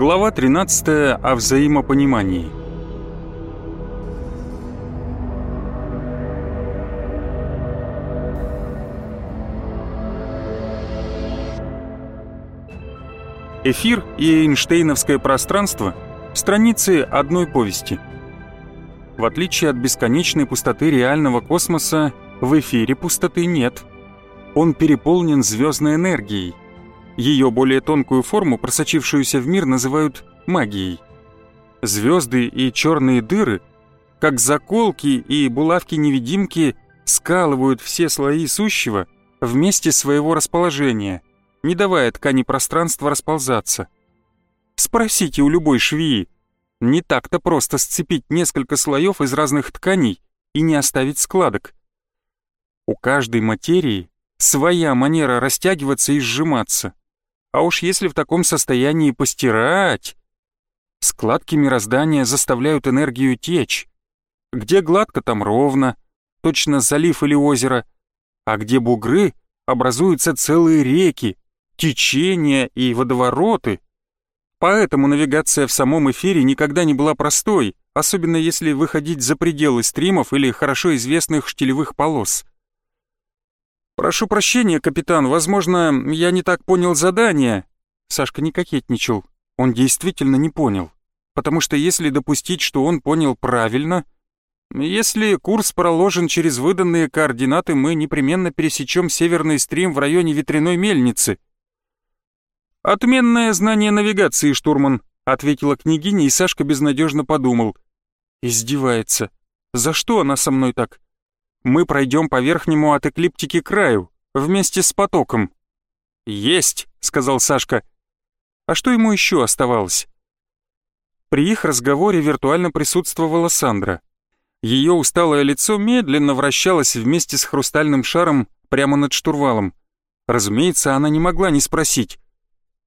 Глава 13 о взаимопонимании. Эфир и Эйнштейновское пространство — страницы одной повести. В отличие от бесконечной пустоты реального космоса, в эфире пустоты нет. Он переполнен звездной энергией, ее более тонкую форму, просочившуюся в мир, называют магией. Звезды и черные дыры, как заколки и булавки-невидимки, скалывают все слои сущего вместе своего расположения, не давая ткани пространства расползаться. Спросите у любой швеи, не так-то просто сцепить несколько слоев из разных тканей и не оставить складок. У каждой материи своя манера растягиваться и сжиматься. А уж если в таком состоянии постирать... Складки мироздания заставляют энергию течь. Где гладко, там ровно, точно залив или озеро, а где бугры, образуются целые реки, течения и водовороты. Поэтому навигация в самом эфире никогда не была простой, особенно если выходить за пределы стримов или хорошо известных штилевых полос. «Прошу прощения, капитан, возможно, я не так понял задание». Сашка не кокетничал, он действительно не понял. Потому что если допустить, что он понял правильно, если курс проложен через выданные координаты, мы непременно пересечем северный стрим в районе ветряной мельницы. «Отменное знание навигации, штурман», — ответила княгиня, и Сашка безнадежно подумал. «Издевается. За что она со мной так?» Мы пройдем по верхнему от эклиптики краю, вместе с потоком». «Есть», — сказал Сашка. А что ему еще оставалось? При их разговоре виртуально присутствовала Сандра. Ее усталое лицо медленно вращалось вместе с хрустальным шаром прямо над штурвалом. Разумеется, она не могла не спросить.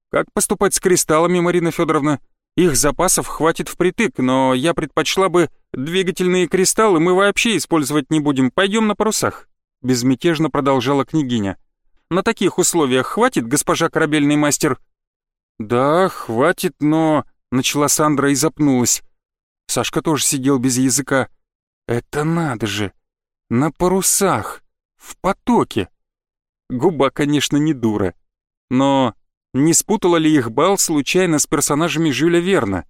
«Как поступать с кристаллами, Марина Федоровна? Их запасов хватит впритык, но я предпочла бы двигательные кристаллы мы вообще использовать не будем, пойдем на парусах», — безмятежно продолжала княгиня. «На таких условиях хватит, госпожа корабельный мастер?» «Да, хватит, но...» — начала Сандра и запнулась. Сашка тоже сидел без языка. «Это надо же! На парусах! В потоке!» Губа, конечно, не дура. Но не спутала ли их бал случайно с персонажами Жюля Верна?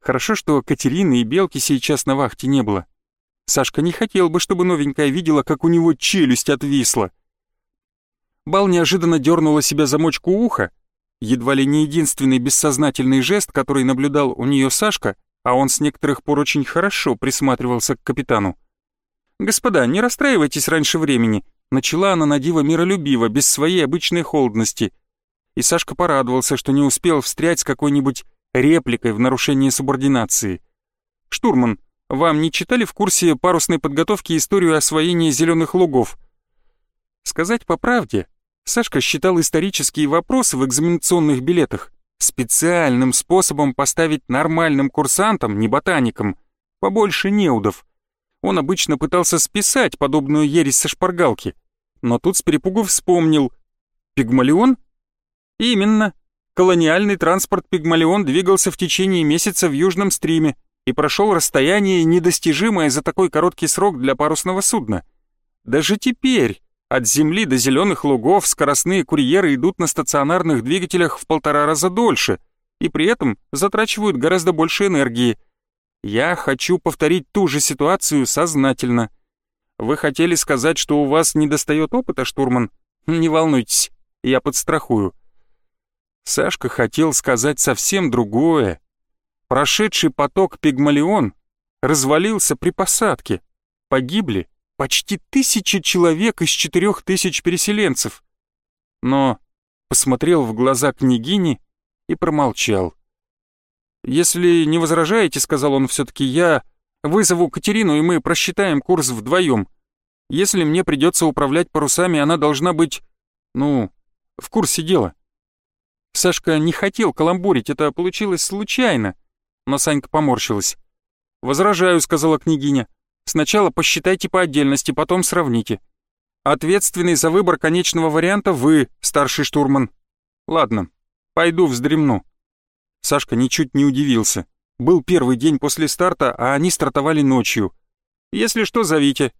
Хорошо, что Катерины и Белки сейчас на вахте не было. Сашка не хотел бы, чтобы новенькая видела, как у него челюсть отвисла. Бал неожиданно дернула себя замочку уха, едва ли не единственный бессознательный жест, который наблюдал у нее Сашка, а он с некоторых пор очень хорошо присматривался к капитану. «Господа, не расстраивайтесь раньше времени», начала она на диво миролюбиво, без своей обычной холодности — и Сашка порадовался, что не успел встрять с какой-нибудь репликой в нарушении субординации. «Штурман, вам не читали в курсе парусной подготовки историю освоения зеленых лугов?» Сказать по правде, Сашка считал исторические вопросы в экзаменационных билетах специальным способом поставить нормальным курсантам, не ботаникам, побольше неудов. Он обычно пытался списать подобную ересь со шпаргалки, но тут с перепугу вспомнил. «Пигмалион? Именно. Колониальный транспорт «Пигмалион» двигался в течение месяца в Южном стриме и прошел расстояние, недостижимое за такой короткий срок для парусного судна. Даже теперь от Земли до зеленых лугов скоростные курьеры идут на стационарных двигателях в полтора раза дольше и при этом затрачивают гораздо больше энергии. Я хочу повторить ту же ситуацию сознательно. Вы хотели сказать, что у вас недостает опыта, штурман? Не волнуйтесь, я подстрахую. Сашка хотел сказать совсем другое. Прошедший поток Пигмалион развалился при посадке. Погибли почти тысячи человек из четырех тысяч переселенцев. Но посмотрел в глаза княгини и промолчал. «Если не возражаете, — сказал он все-таки, — я вызову Катерину, и мы просчитаем курс вдвоем. Если мне придется управлять парусами, она должна быть, ну, в курсе дела». Сашка не хотел каламбурить, это получилось случайно. Но Санька поморщилась. «Возражаю», — сказала княгиня. «Сначала посчитайте по отдельности, потом сравните. Ответственный за выбор конечного варианта вы, старший штурман. Ладно, пойду вздремну». Сашка ничуть не удивился. Был первый день после старта, а они стартовали ночью. «Если что, зовите».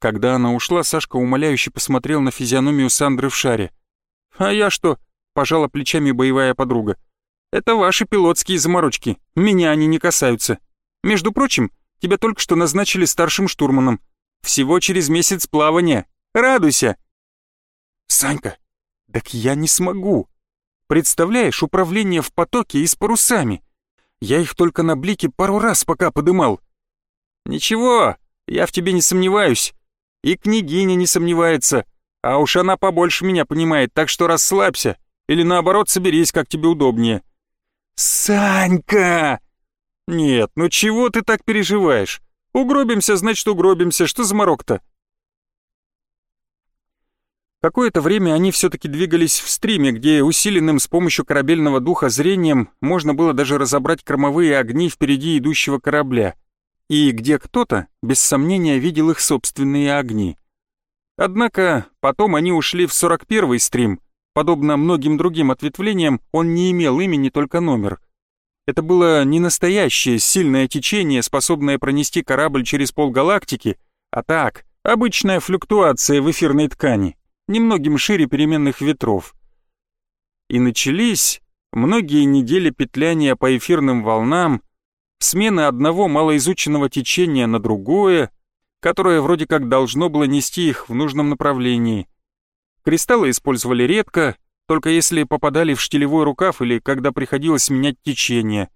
Когда она ушла, Сашка умоляюще посмотрел на физиономию Сандры в шаре. «А я что?» — пожала плечами боевая подруга. «Это ваши пилотские заморочки. Меня они не касаются. Между прочим, тебя только что назначили старшим штурманом. Всего через месяц плавания. Радуйся!» «Санька, так я не смогу. Представляешь, управление в потоке и с парусами. Я их только на блике пару раз пока подымал». «Ничего, я в тебе не сомневаюсь. И княгиня не сомневается. А уж она побольше меня понимает, так что расслабься. Или наоборот, соберись, как тебе удобнее». «Санька!» «Нет, ну чего ты так переживаешь? Угробимся, значит угробимся, что за морок-то?» Какое-то время они все-таки двигались в стриме, где усиленным с помощью корабельного духа зрением можно было даже разобрать кормовые огни впереди идущего корабля, и где кто-то, без сомнения, видел их собственные огни. Однако потом они ушли в 41-й стрим. Подобно многим другим ответвлениям, он не имел имени, только номер. Это было не настоящее сильное течение, способное пронести корабль через полгалактики, а так, обычная флюктуация в эфирной ткани немногим шире переменных ветров. И начались многие недели петляния по эфирным волнам, смены одного малоизученного течения на другое, которое вроде как должно было нести их в нужном направлении. Кристаллы использовали редко, только если попадали в штилевой рукав или когда приходилось менять течение.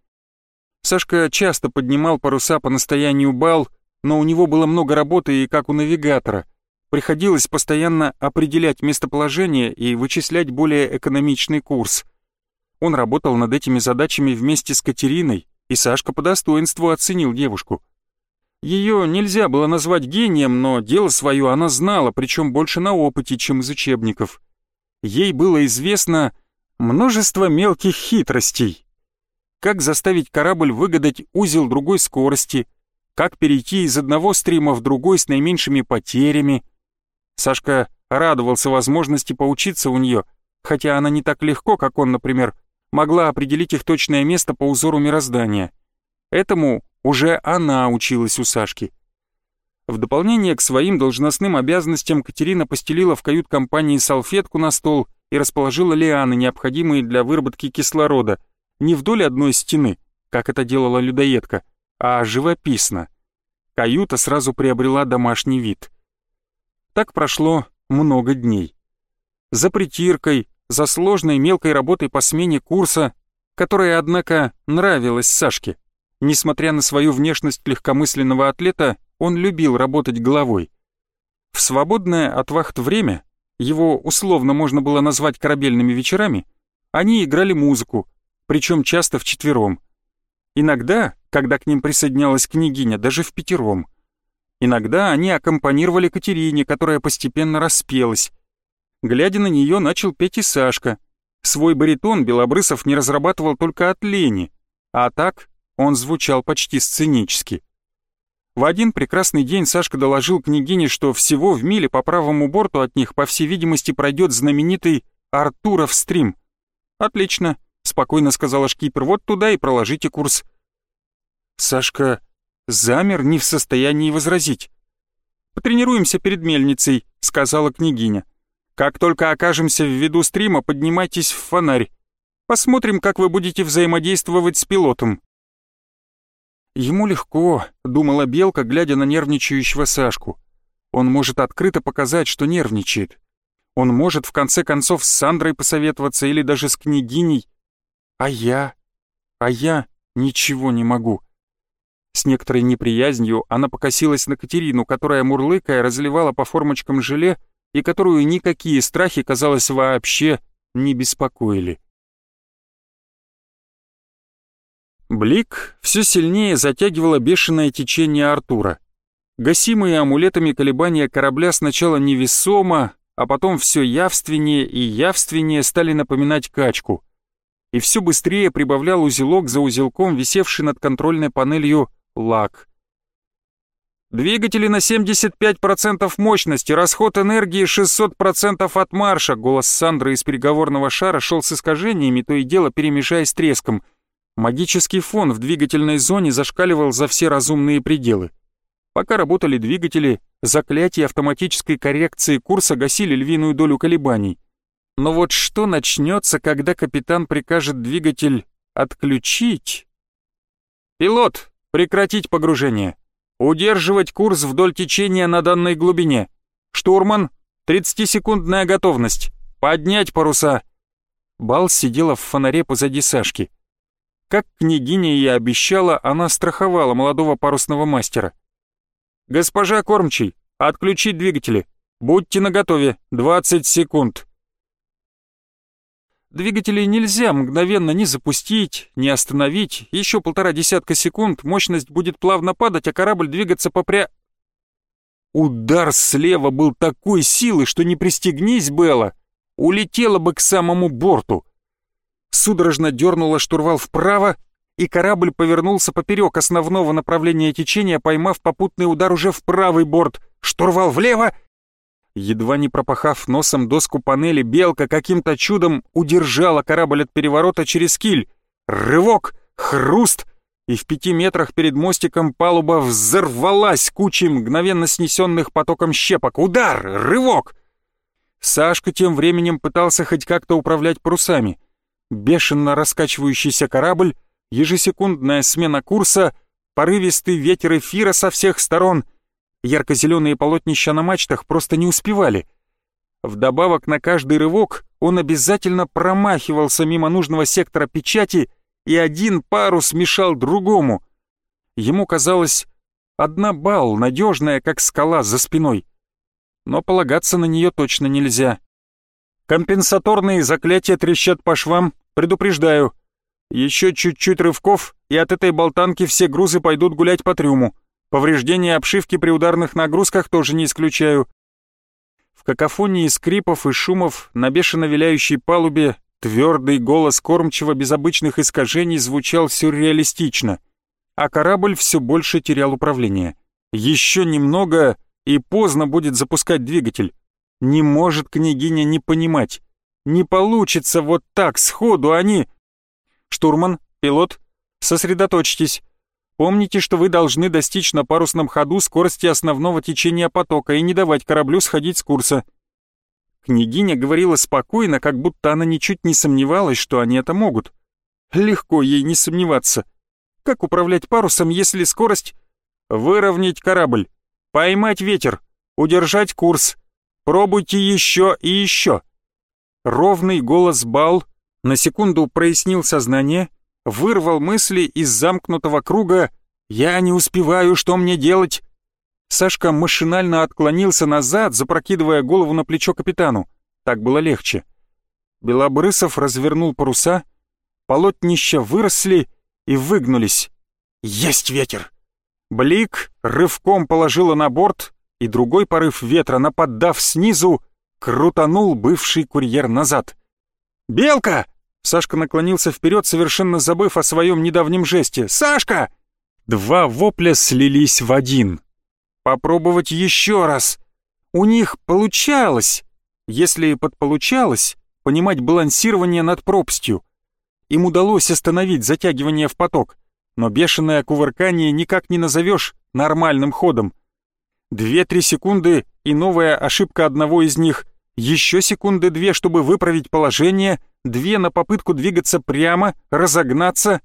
Сашка часто поднимал паруса по настоянию бал, но у него было много работы и как у навигатора — Приходилось постоянно определять местоположение и вычислять более экономичный курс. Он работал над этими задачами вместе с Катериной, и Сашка по достоинству оценил девушку. Ее нельзя было назвать гением, но дело свое она знала, причем больше на опыте, чем из учебников. Ей было известно множество мелких хитростей. Как заставить корабль выгадать узел другой скорости, как перейти из одного стрима в другой с наименьшими потерями — Сашка радовался возможности поучиться у нее, хотя она не так легко, как он, например, могла определить их точное место по узору мироздания. Этому уже она училась у Сашки. В дополнение к своим должностным обязанностям Катерина постелила в кают-компании салфетку на стол и расположила лианы, необходимые для выработки кислорода, не вдоль одной стены, как это делала людоедка, а живописно. Каюта сразу приобрела домашний вид — так прошло много дней. За притиркой, за сложной мелкой работой по смене курса, которая, однако, нравилась Сашке. Несмотря на свою внешность легкомысленного атлета, он любил работать головой. В свободное от вахт время, его условно можно было назвать корабельными вечерами, они играли музыку, причем часто вчетвером. Иногда, когда к ним присоединялась княгиня, даже в пятером. Иногда они аккомпанировали Катерине, которая постепенно распелась. Глядя на нее, начал петь и Сашка. Свой баритон Белобрысов не разрабатывал только от лени, а так он звучал почти сценически. В один прекрасный день Сашка доложил княгине, что всего в миле по правому борту от них, по всей видимости, пройдет знаменитый Артуров стрим. «Отлично», — спокойно сказала шкипер, — «вот туда и проложите курс». Сашка замер не в состоянии возразить. «Потренируемся перед мельницей», — сказала княгиня. «Как только окажемся в виду стрима, поднимайтесь в фонарь. Посмотрим, как вы будете взаимодействовать с пилотом». «Ему легко», — думала Белка, глядя на нервничающего Сашку. «Он может открыто показать, что нервничает. Он может в конце концов с Сандрой посоветоваться или даже с княгиней. А я? А я ничего не могу. С некоторой неприязнью она покосилась на Катерину, которая, мурлыкая, разливала по формочкам желе и которую никакие страхи, казалось, вообще не беспокоили. Блик все сильнее затягивало бешеное течение Артура. Гасимые амулетами колебания корабля сначала невесомо, а потом все явственнее и явственнее стали напоминать качку. И все быстрее прибавлял узелок за узелком, висевший над контрольной панелью лак. Двигатели на 75% мощности, расход энергии 600% от марша. Голос Сандры из переговорного шара шел с искажениями, то и дело перемешаясь треском. Магический фон в двигательной зоне зашкаливал за все разумные пределы. Пока работали двигатели, заклятия автоматической коррекции курса гасили львиную долю колебаний. Но вот что начнется, когда капитан прикажет двигатель отключить? «Пилот, прекратить погружение. Удерживать курс вдоль течения на данной глубине. Штурман, 30-секундная готовность. Поднять паруса». Бал сидела в фонаре позади Сашки. Как княгиня и обещала, она страховала молодого парусного мастера. «Госпожа Кормчий, отключить двигатели. Будьте наготове, 20 секунд». Двигатели нельзя мгновенно ни запустить, ни остановить. Еще полтора десятка секунд мощность будет плавно падать, а корабль двигаться попря... Удар слева был такой силы, что не пристегнись, Белла, улетела бы к самому борту. Судорожно дернула штурвал вправо, и корабль повернулся поперек основного направления течения, поймав попутный удар уже в правый борт. Штурвал влево — Едва не пропахав носом доску панели, белка каким-то чудом удержала корабль от переворота через киль. Рывок, хруст, и в пяти метрах перед мостиком палуба взорвалась кучей мгновенно снесенных потоком щепок. Удар, рывок! Сашка тем временем пытался хоть как-то управлять парусами. Бешено раскачивающийся корабль, ежесекундная смена курса, порывистый ветер эфира со всех сторон — Ярко-зеленые полотнища на мачтах просто не успевали. Вдобавок на каждый рывок он обязательно промахивался мимо нужного сектора печати, и один парус мешал другому. Ему казалось, одна бал, надежная, как скала за спиной. Но полагаться на нее точно нельзя. Компенсаторные заклятия трещат по швам, предупреждаю. Еще чуть-чуть рывков, и от этой болтанки все грузы пойдут гулять по трюму. Повреждение обшивки при ударных нагрузках тоже не исключаю. В какофонии скрипов и шумов на бешено виляющей палубе твердый голос кормчего без обычных искажений звучал сюрреалистично, а корабль все больше терял управление. Еще немного, и поздно будет запускать двигатель. Не может княгиня не понимать. Не получится вот так сходу они... Штурман, пилот, сосредоточьтесь. Помните, что вы должны достичь на парусном ходу скорости основного течения потока и не давать кораблю сходить с курса. Княгиня говорила спокойно, как будто она ничуть не сомневалась, что они это могут. Легко ей не сомневаться. Как управлять парусом, если скорость... Выровнять корабль, поймать ветер, удержать курс. Пробуйте еще и еще. Ровный голос Бал на секунду прояснил сознание, вырвал мысли из замкнутого круга «Я не успеваю, что мне делать?» Сашка машинально отклонился назад, запрокидывая голову на плечо капитану. Так было легче. Белобрысов развернул паруса, полотнища выросли и выгнулись. «Есть ветер!» Блик рывком положила на борт, и другой порыв ветра, наподдав снизу, крутанул бывший курьер назад. «Белка!» Сашка наклонился вперед, совершенно забыв о своем недавнем жесте. «Сашка!» Два вопля слились в один. «Попробовать еще раз!» У них получалось! Если под «получалось» понимать балансирование над пропастью. Им удалось остановить затягивание в поток, но бешеное кувыркание никак не назовешь нормальным ходом. Две-три секунды и новая ошибка одного из них, еще секунды две, чтобы выправить положение — две на попытку двигаться прямо, разогнаться.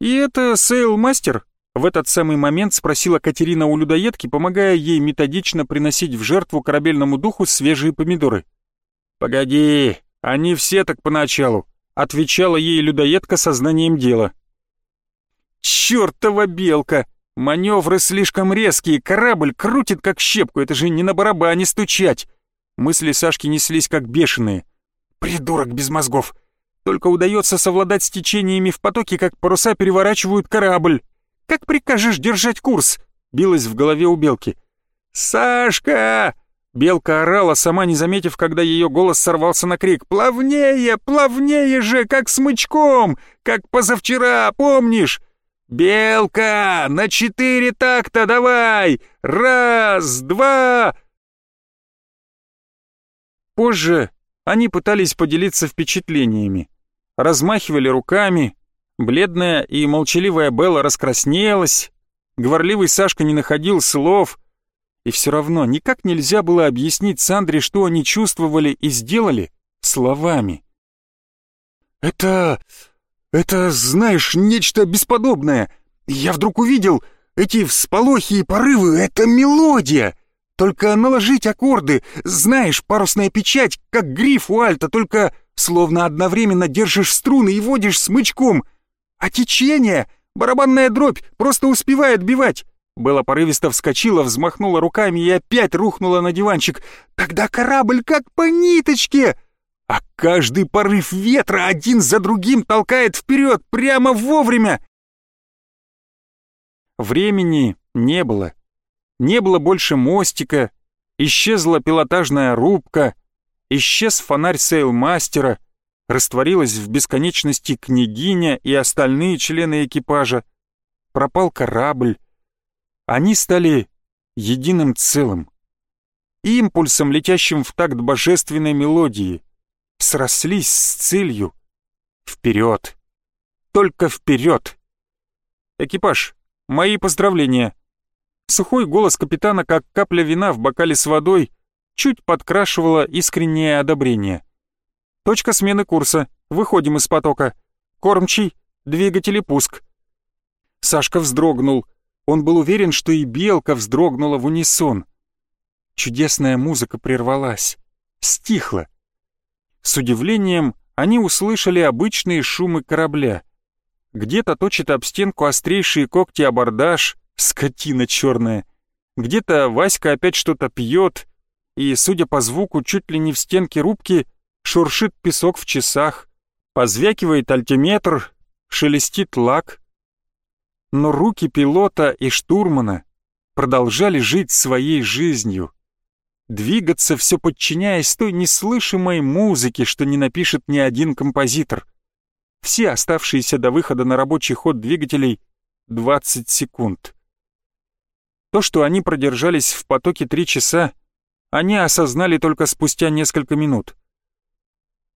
«И это сейл-мастер?» В этот самый момент спросила Катерина у людоедки, помогая ей методично приносить в жертву корабельному духу свежие помидоры. «Погоди, они все так поначалу», — отвечала ей людоедка сознанием дела. «Чёртова белка! Маневры слишком резкие, корабль крутит как щепку, это же не на барабане стучать!» Мысли Сашки неслись как бешеные. Придурок без мозгов. Только удается совладать с течениями в потоке, как паруса переворачивают корабль. Как прикажешь держать курс? Билась в голове у белки. Сашка! Белка орала, сама не заметив, когда ее голос сорвался на крик. «Плавнее! Плавнее же, как смычком! Как позавчера, помнишь?» «Белка, на четыре такта давай! Раз, два!» Позже они пытались поделиться впечатлениями. Размахивали руками. Бледная и молчаливая Белла раскраснелась. Говорливый Сашка не находил слов. И все равно никак нельзя было объяснить Сандре, что они чувствовали и сделали словами. «Это... это, знаешь, нечто бесподобное. Я вдруг увидел эти всполохи и порывы — это мелодия!» Только наложить аккорды, знаешь, парусная печать, как гриф у альта, только словно одновременно держишь струны и водишь смычком. А течение, барабанная дробь, просто успевает бивать. Белла порывисто вскочила, взмахнула руками и опять рухнула на диванчик. Тогда корабль как по ниточке. А каждый порыв ветра один за другим толкает вперед, прямо вовремя. Времени не было. Не было больше мостика, исчезла пилотажная рубка, исчез фонарь сейлмастера, растворилась в бесконечности княгиня и остальные члены экипажа, пропал корабль. Они стали единым целым, импульсом, летящим в такт божественной мелодии, срослись с целью вперед, только вперед. Экипаж, мои поздравления. Сухой голос капитана, как капля вина в бокале с водой, чуть подкрашивало искреннее одобрение. Точка смены курса. Выходим из потока. Кормчий, двигатели пуск. Сашка вздрогнул. Он был уверен, что и белка вздрогнула в унисон. Чудесная музыка прервалась. Стихла. С удивлением они услышали обычные шумы корабля. Где-то точит об стенку острейшие когти абордаж, Скотина черная. Где-то Васька опять что-то пьет, и, судя по звуку, чуть ли не в стенке рубки, шуршит песок в часах, позвякивает альтиметр, шелестит лак. Но руки пилота и штурмана продолжали жить своей жизнью, двигаться все подчиняясь той неслышимой музыке, что не напишет ни один композитор. Все оставшиеся до выхода на рабочий ход двигателей 20 секунд. То, что они продержались в потоке три часа, они осознали только спустя несколько минут.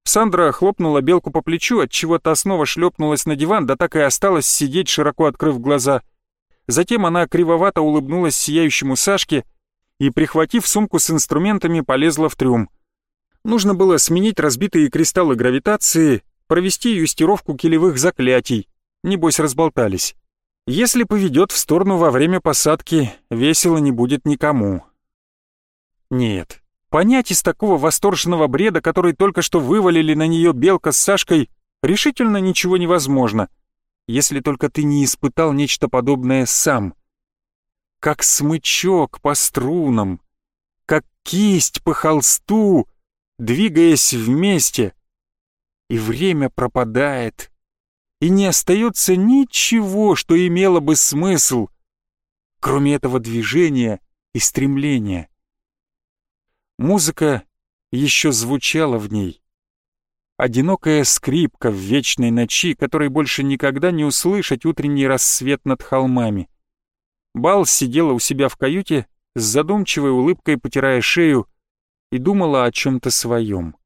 Сандра хлопнула белку по плечу, отчего та снова шлепнулась на диван, да так и осталась сидеть, широко открыв глаза. Затем она кривовато улыбнулась сияющему Сашке и, прихватив сумку с инструментами, полезла в трюм. Нужно было сменить разбитые кристаллы гравитации, провести юстировку килевых заклятий. Небось, разболтались. Если поведет в сторону во время посадки, весело не будет никому. Нет, понять из такого восторженного бреда, который только что вывалили на нее Белка с Сашкой, решительно ничего невозможно, если только ты не испытал нечто подобное сам. Как смычок по струнам, как кисть по холсту, двигаясь вместе, и время пропадает, и не остается ничего, что имело бы смысл, кроме этого движения и стремления. Музыка еще звучала в ней. Одинокая скрипка в вечной ночи, которой больше никогда не услышать утренний рассвет над холмами. Бал сидела у себя в каюте, с задумчивой улыбкой потирая шею, и думала о чем-то своем.